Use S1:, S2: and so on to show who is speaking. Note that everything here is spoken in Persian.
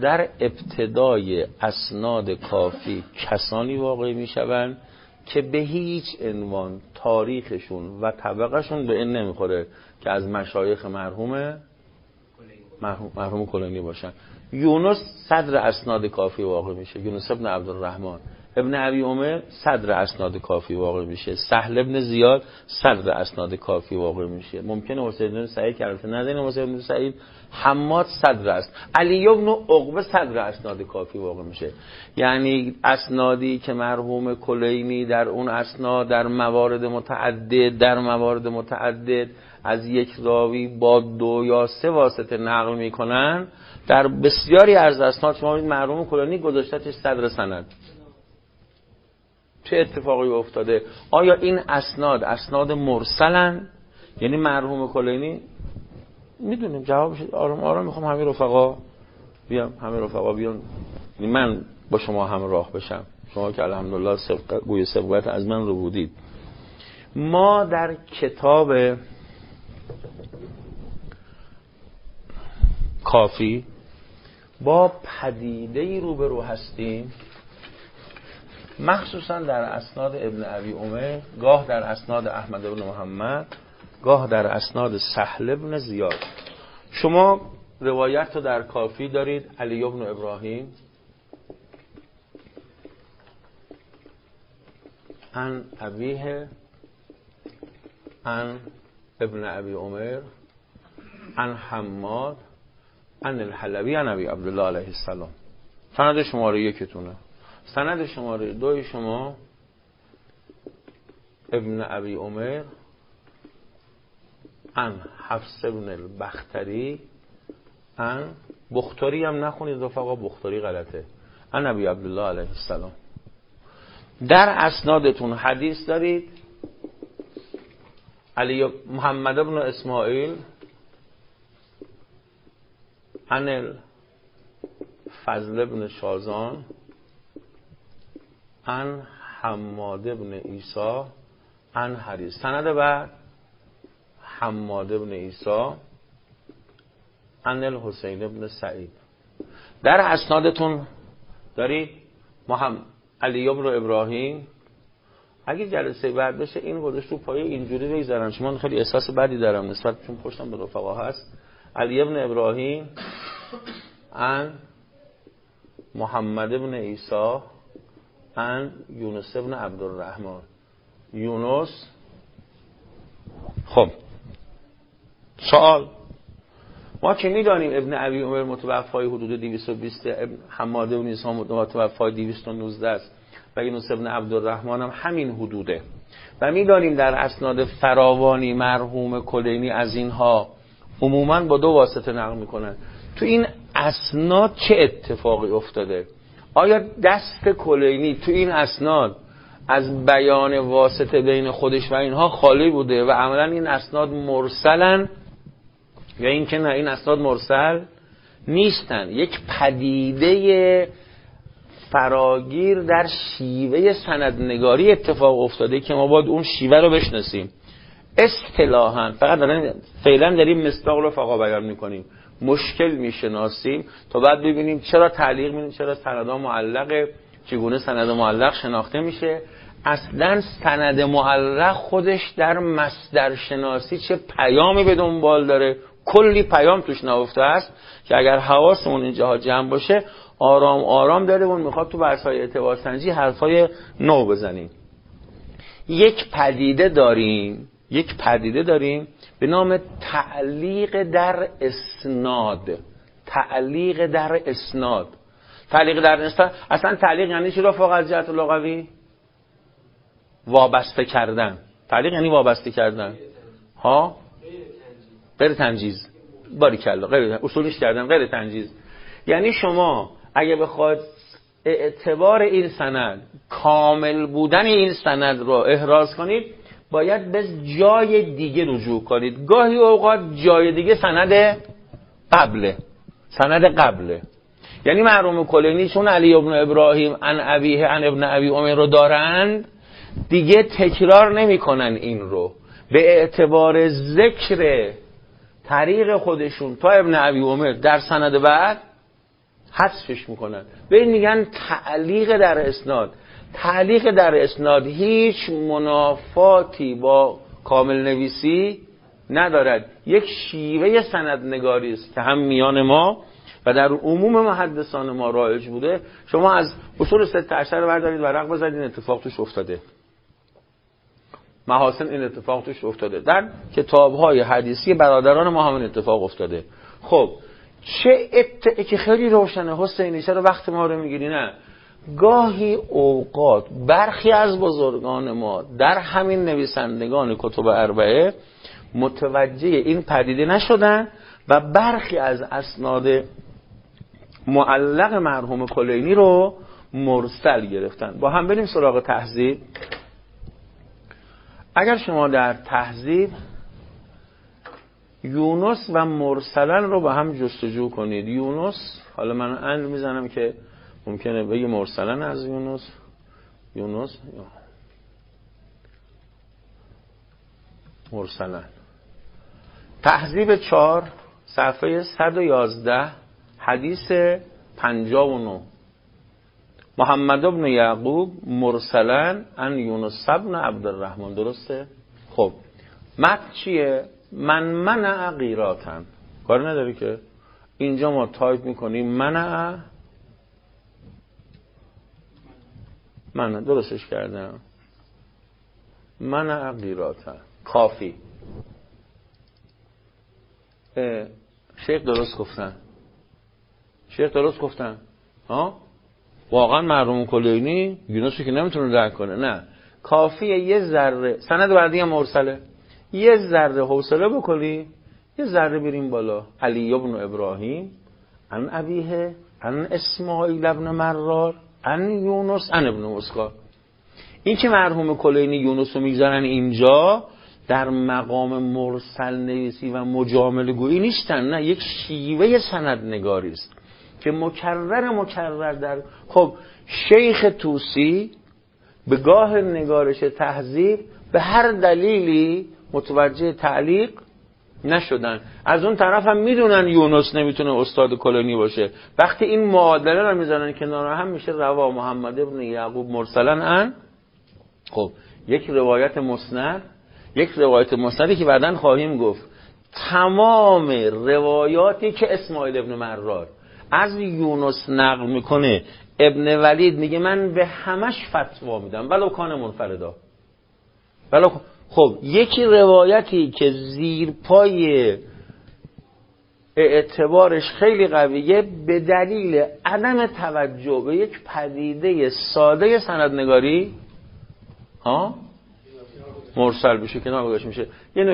S1: در ابتدای اسناد کافی کسانی واقع می‌شوند که به هیچ عنوان تاریخشون و طبقشون به این نمی‌خوره که از مشایخ مرحوم مرحوم, کلونی باشن. یونس صدر اسناد کافی واقع میشه یونس ابن عبدالرحمن. ابن عبی عمر صدر اسناد کافی واقع میشه. سهل ابن زیاد صدر اسناد کافی واقع میشه. ممکنه حسین بن سعید البته ندین حسین بن سعید حماد صدر است. علی ابن عقبه صدر اسناد کافی واقع میشه. یعنی اسنادی که مرحوم کلینی در اون اسناد در موارد متعدد در موارد متعدد از یک راوی با دو یا سه واسطه نقل می‌کنن. در بسیاری از اسناد شما مرحوم کلینی گذاشتهش صدر سند. چه اتفاقی افتاده؟ آیا این اسناد اسناد مرسلن؟ یعنی مرحوم کلینی؟ می‌دونیم جوابش آرام آرام می‌خوام همه رفقا بیام همه رفقا بیان. یعنی من با شما هم راه بشم. شما که الحمدلله سبق... گوی سبقت از من رو بودید. ما در کتاب کافی با پدیده ای روبرو هستیم. مخصوصا در اسناد ابن عبی عمر گاه در اسناد احمد ابن محمد گاه در اسناد سهل ابن زیاد. شما روایت رو در کافی دارید علی ابن ابراهیم. ان ابیه ان ابن ابی عمر ان حماد ان الحلبی ان ابی عبدالله علیه السلام. سند شماره یکتونه. سند شماره دوی شما ابن ابی عمر ان حفص ابن البختری ان بختاری هم نخونید رفقا بختاری غلطه. ان ابی عبدالله علیه السلام. در اسنادتون حدیث دارید علی محمد ابن اسماعیل ان فضل ابن شازان ان حماد ابن ایسا ان حریز سند بعد حماد ابن ایسا ان الحسین ابن سعید. در اسنادتون دارید محمد علی ابن ابراهیم. اگه جلسه بعد بشه این گذاشت رو پایه اینجوری بگذارن. شما خیلی احساس بدی دارم نسبت چون پشتم به رفقا هست. علی ابن ابراهیم ان محمد ابن ایسا ان یونس ابن عبدالرحمن. یونس. خب. سوال. ما که می‌دانیم ابن عبی عمر متوفای حدود 220 ابن حماد ابن ایسا متوفای 219 است. و یونس ابن عبدالرحمن هم همین حدوده. و می‌دانیم در اسناد فراوانی مرحوم کلینی از اینها عموما با دو واسطه نقل می‌کنن. تو این اسناد چه اتفاقی افتاده؟ آیا دست کلینی تو این اسناد از بیان واسطه بین خودش و اینها خالی بوده و عملا این اسناد مرسلن؟ یا اینکه نه این اسناد مرسل نیستن. یک پدیده فراگیر در شیوه سندنگاری اتفاق افتاده که ما باید اون شیوه رو بشناسیم. اصطلاحا فقط دارن فعلا داریم مصداق رو فقط بیان می‌کنیم. مشکل می‌شناسیم تا بعد ببینیم چرا تعلیق میدیم چرا سندها معلقه چگونه سند معلق شناخته میشه. اصلا سند معلق خودش در مصدر شناسی چه پیامی به دنبال داره؟ کلی پیام توش نهفته است که اگر حواسمون اینجاها جمع باشه آرام آرام داره اون می‌خواد تو بحث های اعتبار سنجی حرفای نو بزنیم. یک پدیده داریم یک پدیده داریم به نام تعلیق در اسناد. تعلیق در اسناد. تعلیق در اسناد. اصلا تعلیق یعنی چی رفاق از جهت لغوی؟ وابسته کردن. تعلیق یعنی وابسته کردن. ها؟ غیر تنجیز. باری کلا. غیر اصولش کردن. غیر تنجیز. یعنی شما اگه بخواد اعتبار این سند کامل بودن این سند رو احراز کنید باید به جای دیگه رجوع کنید. گاهی اوقات جای دیگه سند قبله. سند قبله. یعنی محروم کلینی چون علی ابن ابراهیم ان ابیه ان ابن ابی عمر رو دارند دیگه تکرار نمی‌کنن این رو. به اعتبار ذکر طریق خودشون. تا ابن ابی عمر در سند بعد حذفش می‌کنن. به این میگن تعلیق در اسناد. تعلیق در اسناد هیچ منافاتی با کامل نویسی ندارد. یک شیوه سندنگاری است که هم میان ما و در عموم محدثان ما رایج بوده. شما از اصول ست عشر بردارید ورق بزنید این اتفاق توش افتاده. محاسن این اتفاق توش افتاده. در کتاب های حدیثی برادران ما همین اتفاق افتاده. خب چه ات... که خیلی روشنه حسینی چرا وقت ما رو می‌گیری نه. گاهی اوقات برخی از بزرگان ما در همین نویسندگان کتب اربعه متوجه این پدیده نشدن و برخی از اسناد معلق مرحوم کلینی رو مرسل گرفتن. با هم بریم سراغ تهذیب. اگر شما در تهذیب یونس و مرسلن رو با هم جستجو کنید. یونس حالا من اند می‌زنم که ممکنه بگی مرسلن از یونس؟ یونس؟ مرسلن. تهذیب چار صفحه 111 حدیث 59 محمد بن یعقوب مرسلاً عن یونس بن عبدالرحمن. درسته؟ خب. متن چیه؟ من منع قيراطاً. کار نداری که؟ اینجا ما تایپ می‌کنیم منع منع درستش کردم. منع قيراطاً کافی. شیخ درست گفتن. شیخ درست گفتن. ها؟ واقعا مرحوم کلینی یونسو که نمی‌تونه درک کنه. نه. کافیه یه ذره سند بعدی هم مرسله. یه ذره حوصله بکنی یه ذره بریم بالا. علی ابن ابراهیم ان ابیه ان اسماعیل ابن مرار. ان یونس ان ابن اسکار این که مرحوم کلینی یونس رو می‌ذارن اینجا؟ در مقام مرسل نویسی و مجامل گویی نیستن نه یک شیوه سند نگاری است که مکرر مکرر در خب شیخ توسی به گاه نگارش تهذیب به هر دلیلی متوجه تعلیق نشدن. از اون طرف هم می‌دونن یونس نمی‌تونه استاد کلونی باشه. وقتی این معادله رو می‌زنن کنار هم میشه روا محمد ابن یعقوب مرسلن ان. خب یک روایت مسند یک روایت مسندی که بعدا خواهیم گفت. تمام روایاتی که اسماعیل ابن مرار از یونس نقل می‌کنه ابن ولید میگه من به همش فتوا میدم. ولو کان منفردا. ولو خب یکی روایتی که زیر پای اعتبارش خیلی قویه به دلیل عدم توجه به یک پدیده ساده سندنگاری ها؟ مرسل بشه کنار گذاشته میشه. یه